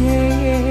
yeah, yeah.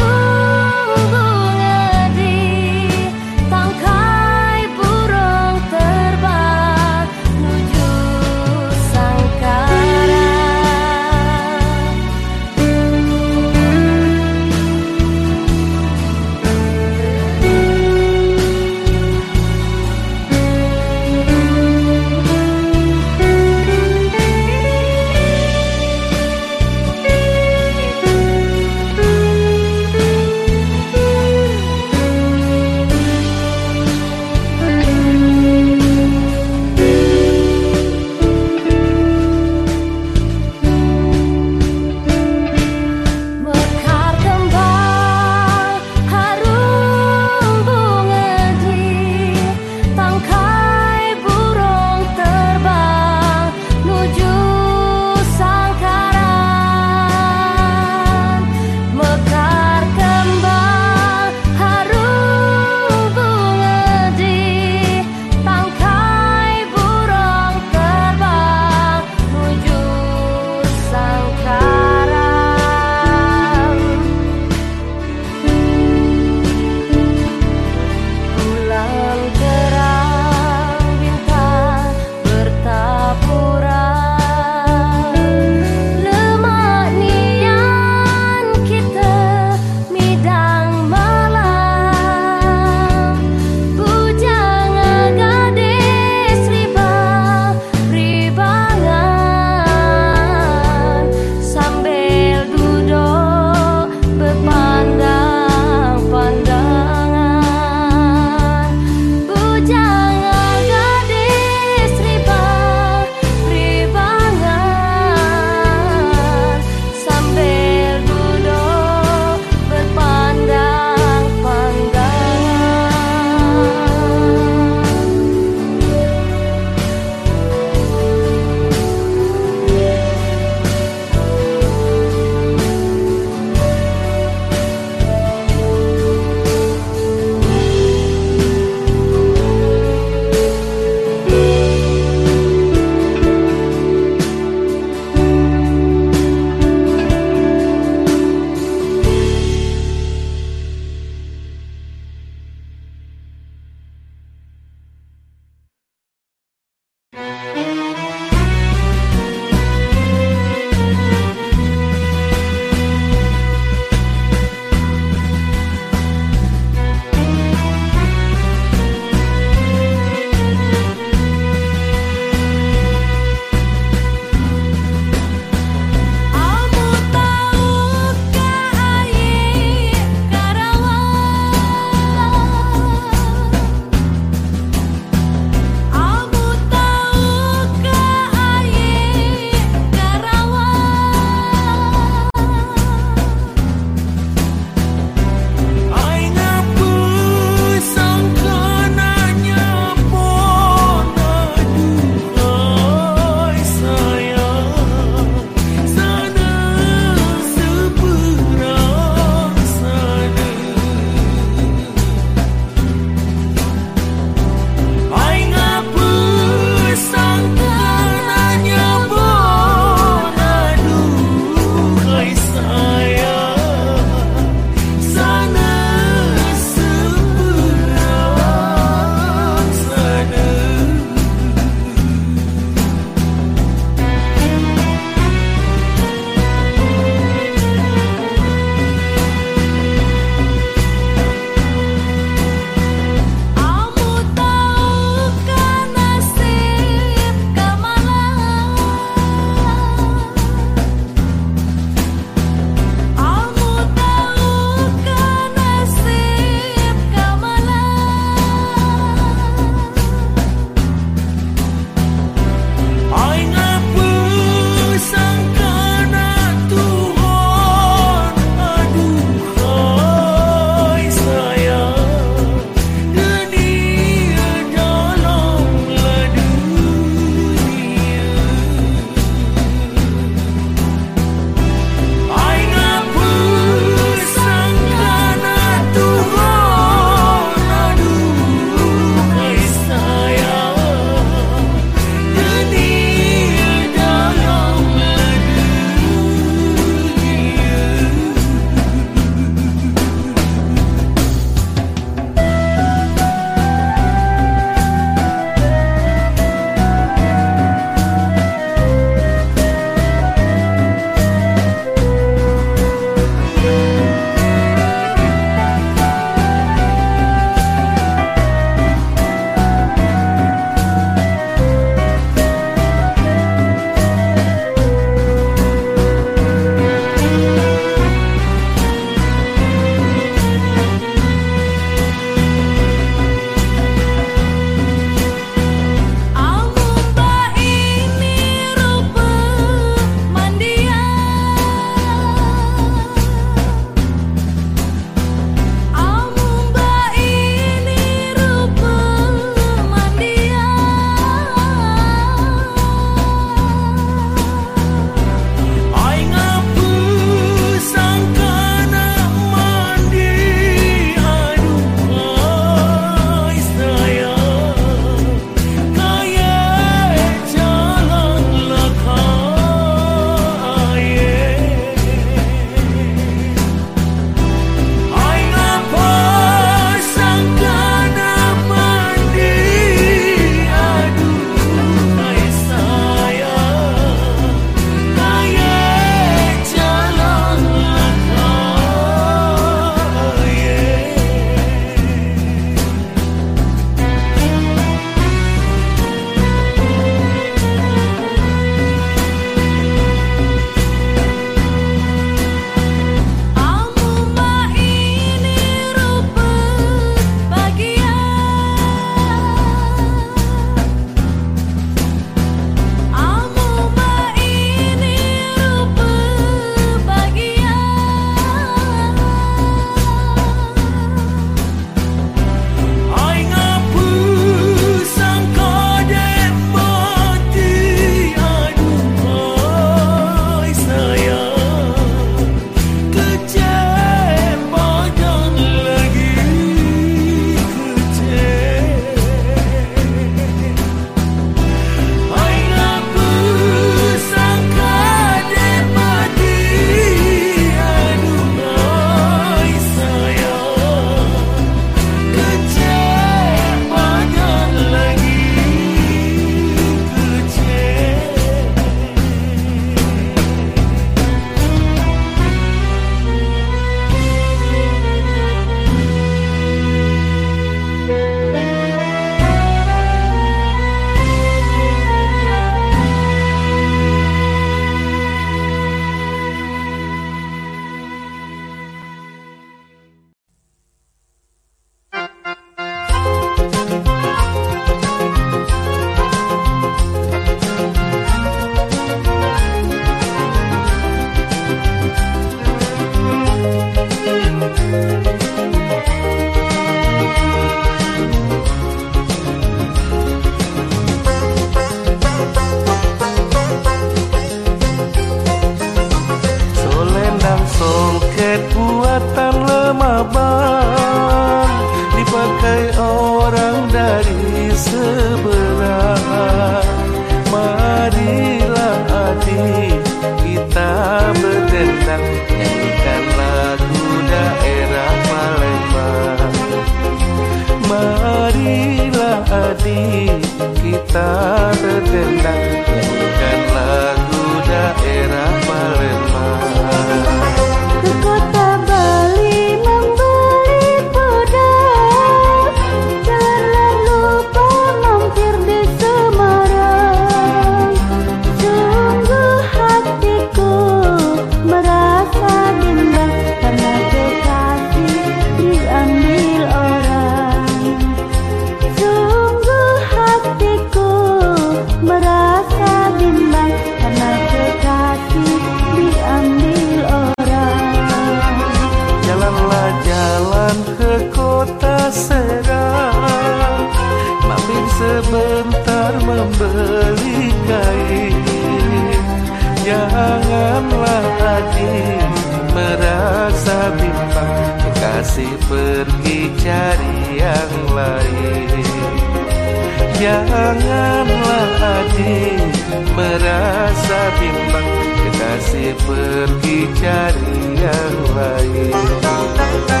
Janganlah adik merasa bimbang. Kekasih pergi cari yang lain.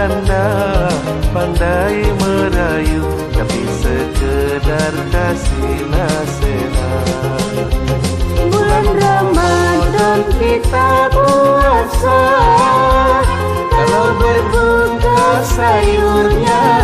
bercanda Pandai merayu Tapi sekedar kasih nasihat Bulan Ramadan kita puasa Kalau berbuka sayurnya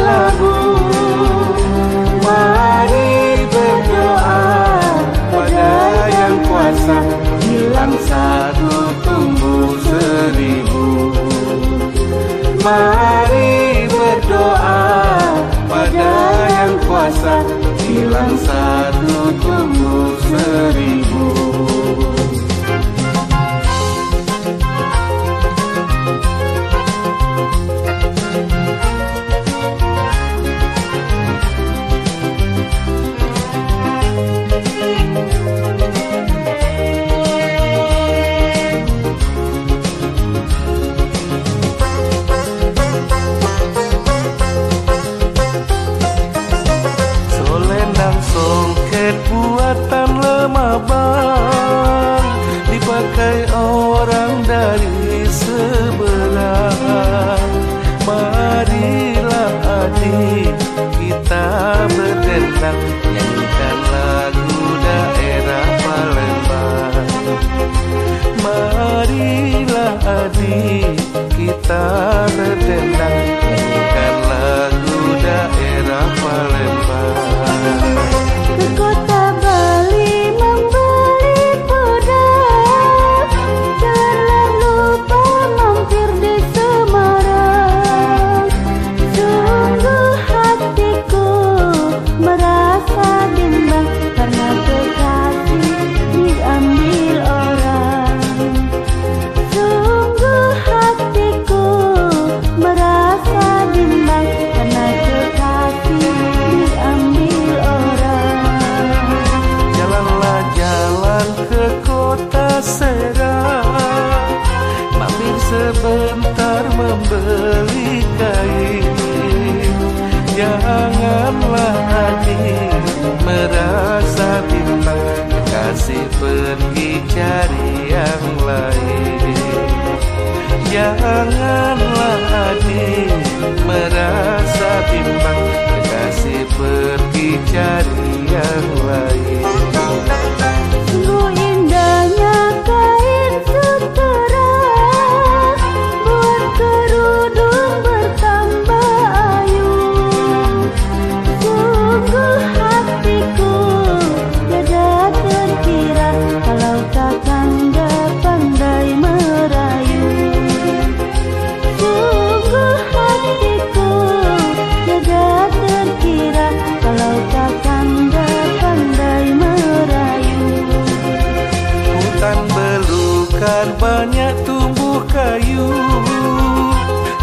kayu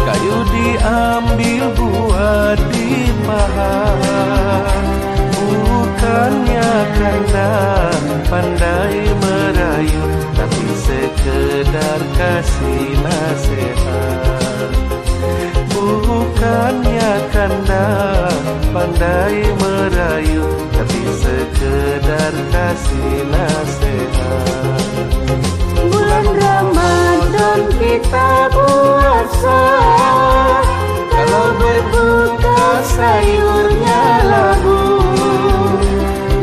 Kayu diambil buat dipahat Bukannya karena pandai merayu Tapi sekedar kasih nasihat. Bukannya karena pandai merayu Tapi sekedar kasih nasihat akan kita puasa Kalau berbuka sayurnya labu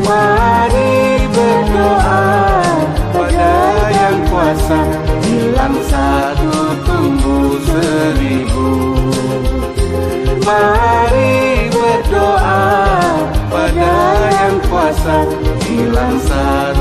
Mari berdoa pada yang puasa Hilang satu tumbuh seribu. Mari berdoa pada yang puasa Hilang satu